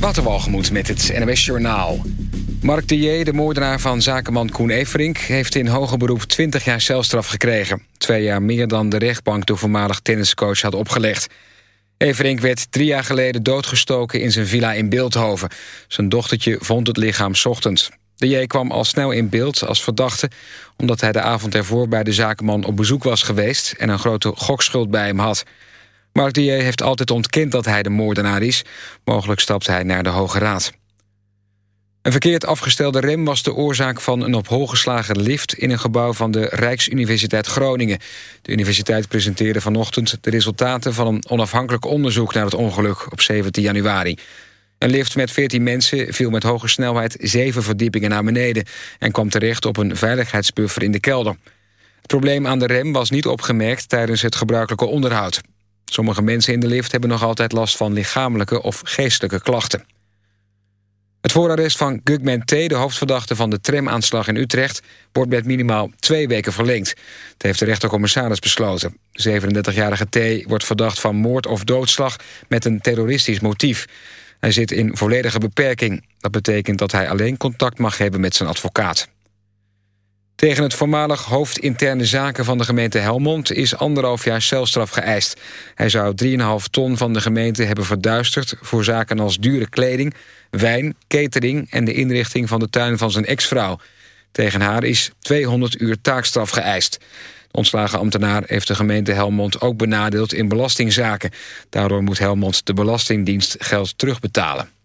Waterwalgemoed met het NWS Journaal. Mark de de moordenaar van zakenman Koen Everink... heeft in hoger beroep 20 jaar celstraf gekregen. Twee jaar meer dan de rechtbank de voormalig tenniscoach had opgelegd. Everink werd drie jaar geleden doodgestoken in zijn villa in Beeldhoven. Zijn dochtertje vond het lichaam ochtends. De J kwam al snel in beeld als verdachte... omdat hij de avond ervoor bij de zakenman op bezoek was geweest... en een grote gokschuld bij hem had... Mark J. heeft altijd ontkend dat hij de moordenaar is. Mogelijk stapt hij naar de Hoge Raad. Een verkeerd afgestelde rem was de oorzaak van een op hol geslagen lift... in een gebouw van de Rijksuniversiteit Groningen. De universiteit presenteerde vanochtend de resultaten... van een onafhankelijk onderzoek naar het ongeluk op 17 januari. Een lift met 14 mensen viel met hoge snelheid zeven verdiepingen naar beneden... en kwam terecht op een veiligheidsbuffer in de kelder. Het probleem aan de rem was niet opgemerkt tijdens het gebruikelijke onderhoud. Sommige mensen in de lift hebben nog altijd last van lichamelijke of geestelijke klachten. Het voorarrest van Gugman T., de hoofdverdachte van de tramaanslag in Utrecht... wordt met minimaal twee weken verlengd. Dat heeft de rechtercommissaris besloten. De 37-jarige T. wordt verdacht van moord of doodslag met een terroristisch motief. Hij zit in volledige beperking. Dat betekent dat hij alleen contact mag hebben met zijn advocaat. Tegen het voormalig hoofd interne zaken van de gemeente Helmond... is anderhalf jaar celstraf geëist. Hij zou 3,5 ton van de gemeente hebben verduisterd... voor zaken als dure kleding, wijn, catering... en de inrichting van de tuin van zijn ex-vrouw. Tegen haar is 200 uur taakstraf geëist. De ontslagen ambtenaar heeft de gemeente Helmond ook benadeeld in belastingzaken. Daardoor moet Helmond de Belastingdienst geld terugbetalen.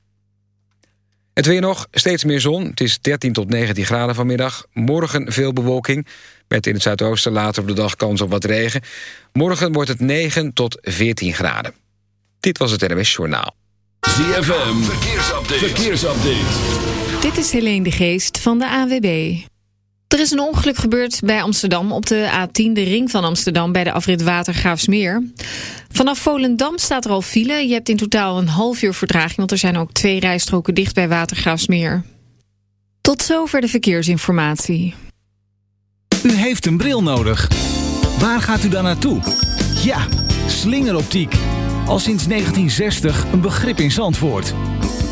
Het weer nog, steeds meer zon. Het is 13 tot 19 graden vanmiddag. Morgen veel bewolking, met in het zuidoosten later op de dag kans op wat regen. Morgen wordt het 9 tot 14 graden. Dit was het NWS Journaal. ZFM, verkeersupdate. verkeersupdate. Dit is Helene de Geest van de AWB. Er is een ongeluk gebeurd bij Amsterdam op de A10, de ring van Amsterdam, bij de afrit Watergraafsmeer. Vanaf Volendam staat er al file. Je hebt in totaal een half uur vertraging, want er zijn ook twee rijstroken dicht bij Watergraafsmeer. Tot zover de verkeersinformatie. U heeft een bril nodig. Waar gaat u dan naartoe? Ja, slingeroptiek. Al sinds 1960 een begrip in Zandvoort.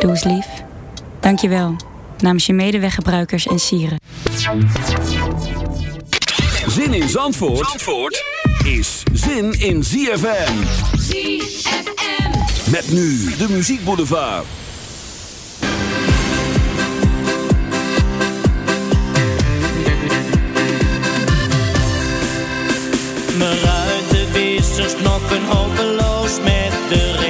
Doe eens lief. Dankjewel. Namens je medeweggebruikers en sieren. Zin in Zandvoort, Zandvoort is zin in ZFM. ZFM. Met nu de muziekboulevard. Mijn ruitenwissers knokken hopeloos met de regen.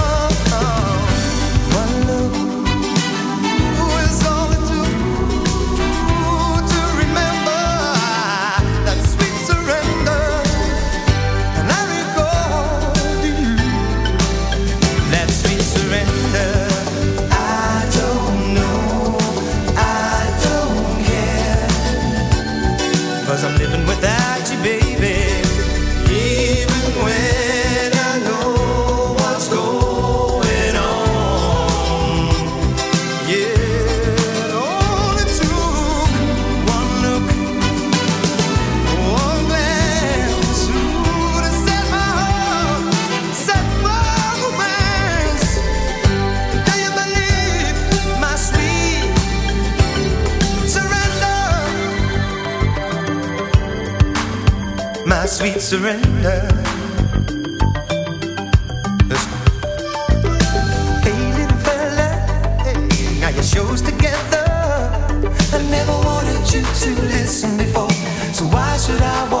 surrender. Fella, eh, now your together. I never wanted you to listen before, so why should I?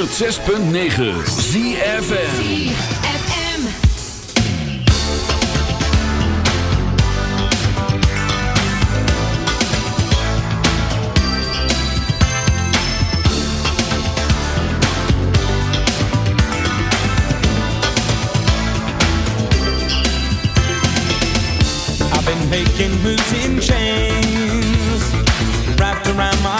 106.9 ZFN making moves in chains wrapped around my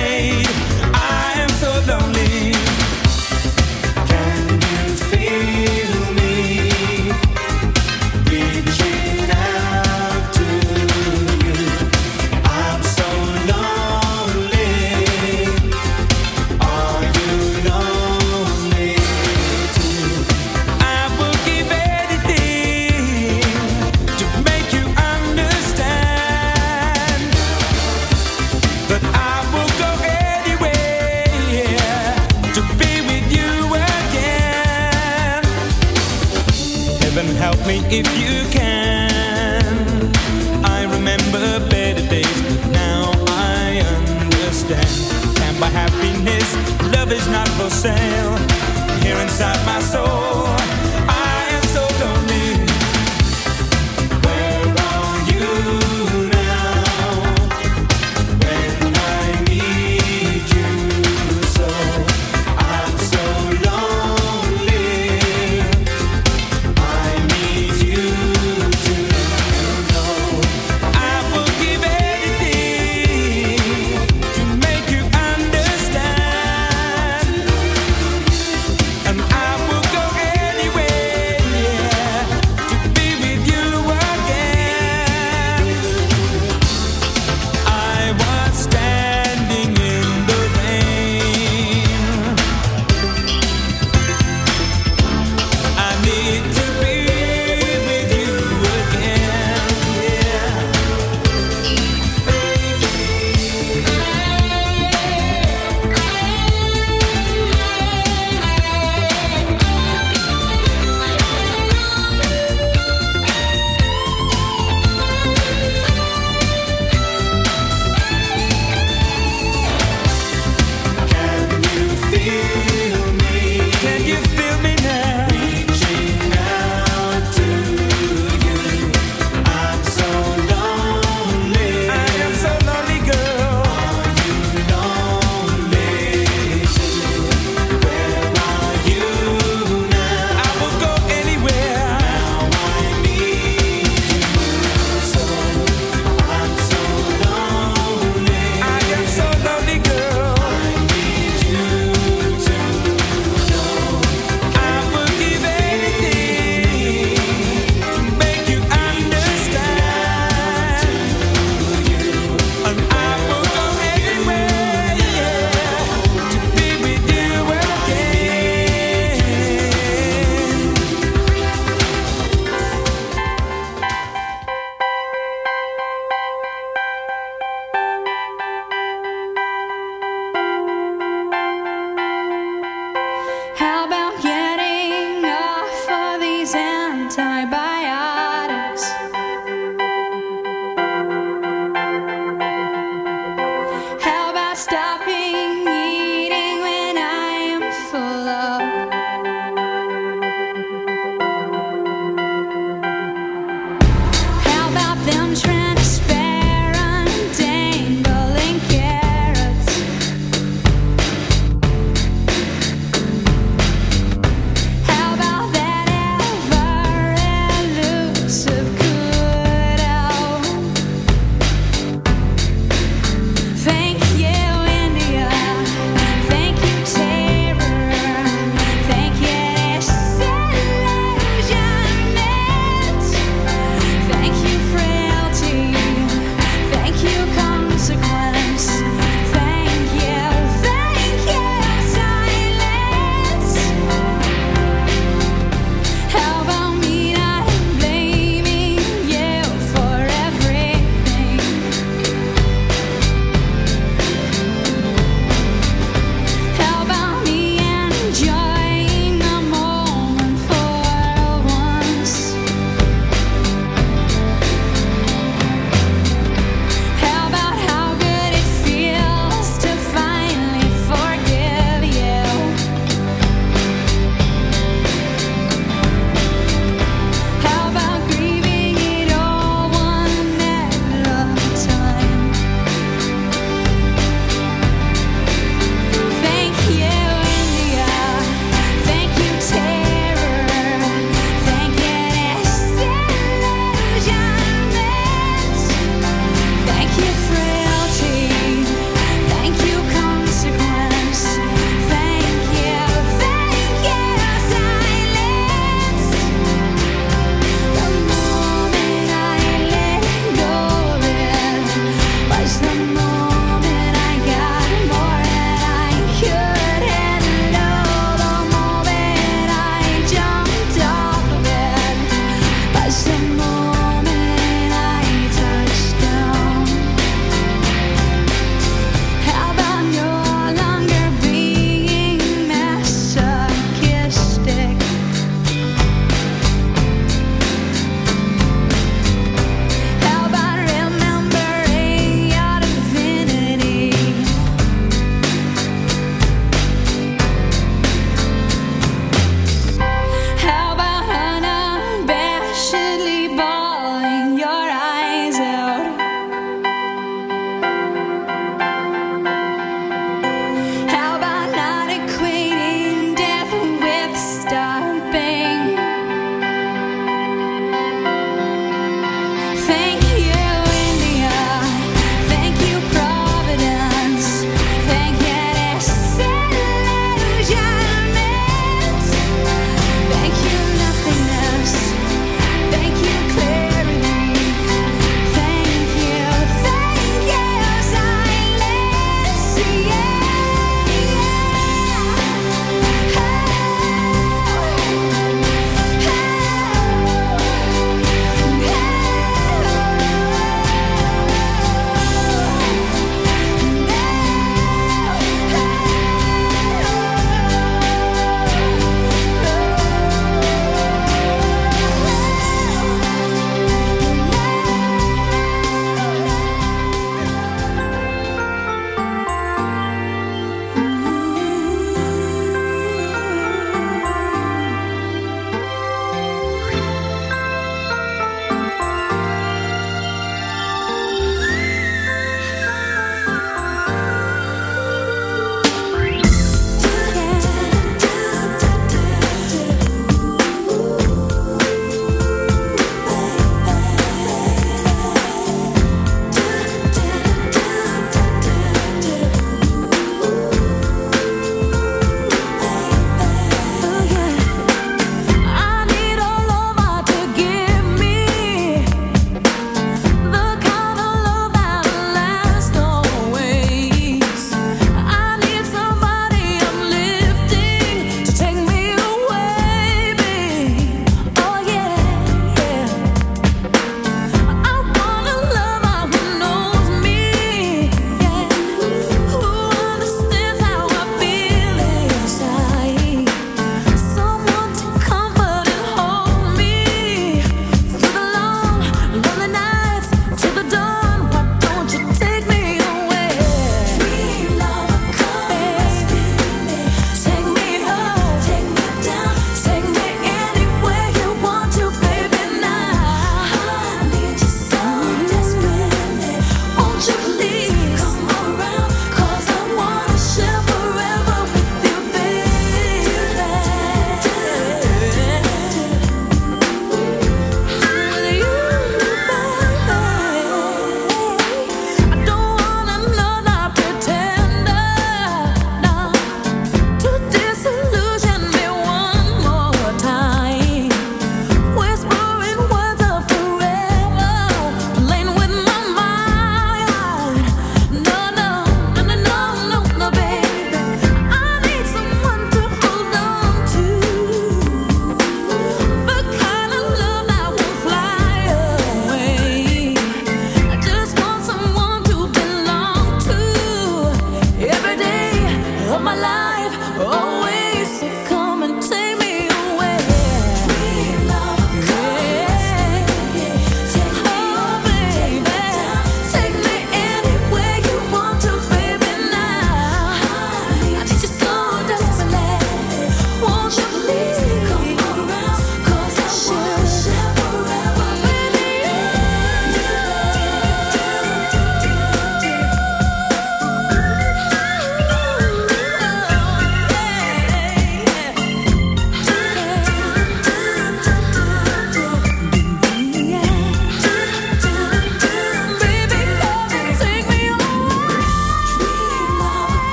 inside my soul.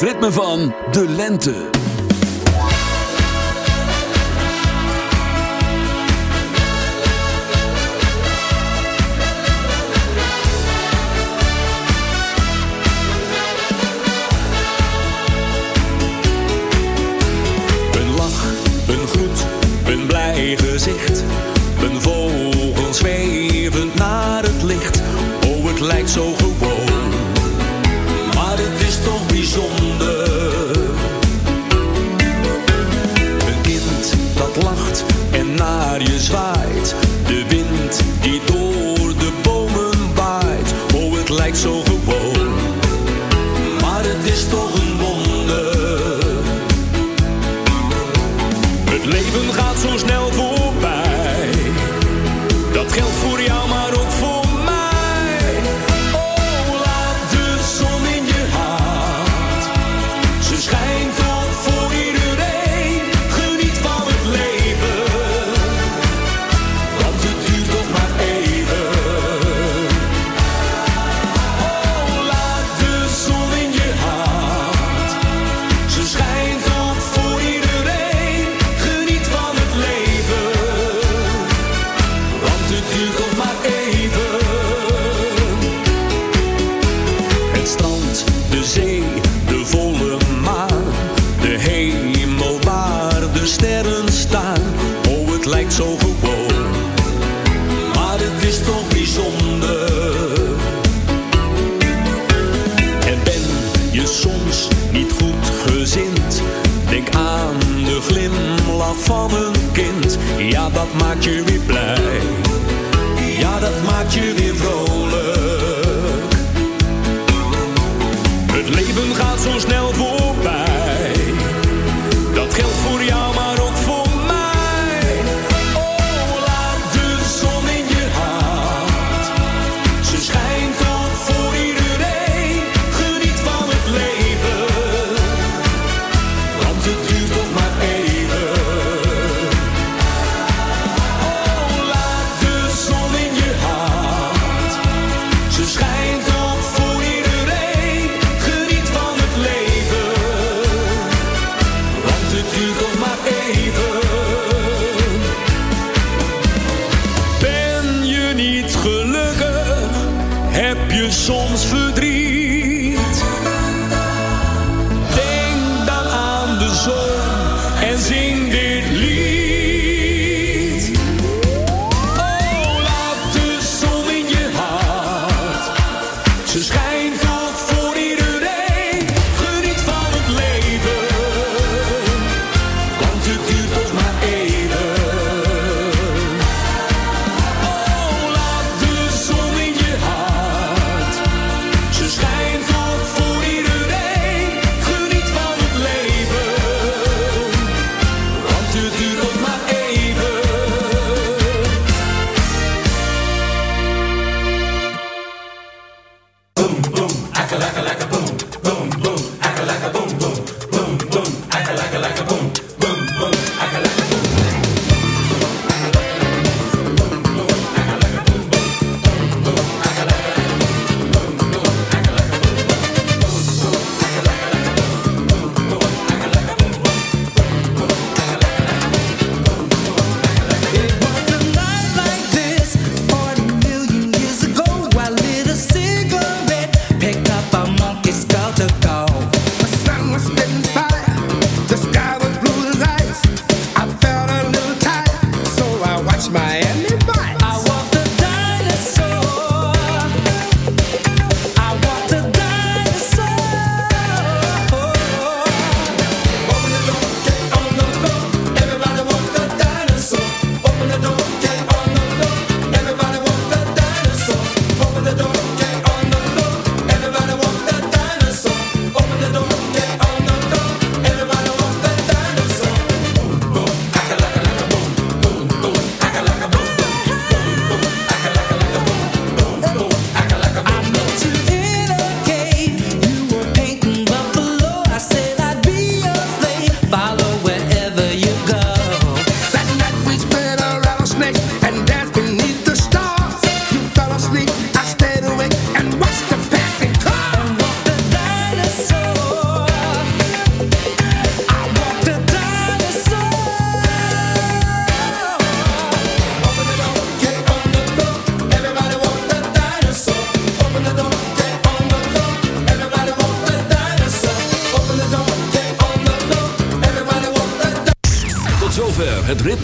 Ritme van de lente. De glimlach van een kind, ja dat maakt je weer blij. Ja dat maakt je weer vrolijk. Het leven gaat zo snel voorbij. Dat geldt voor jou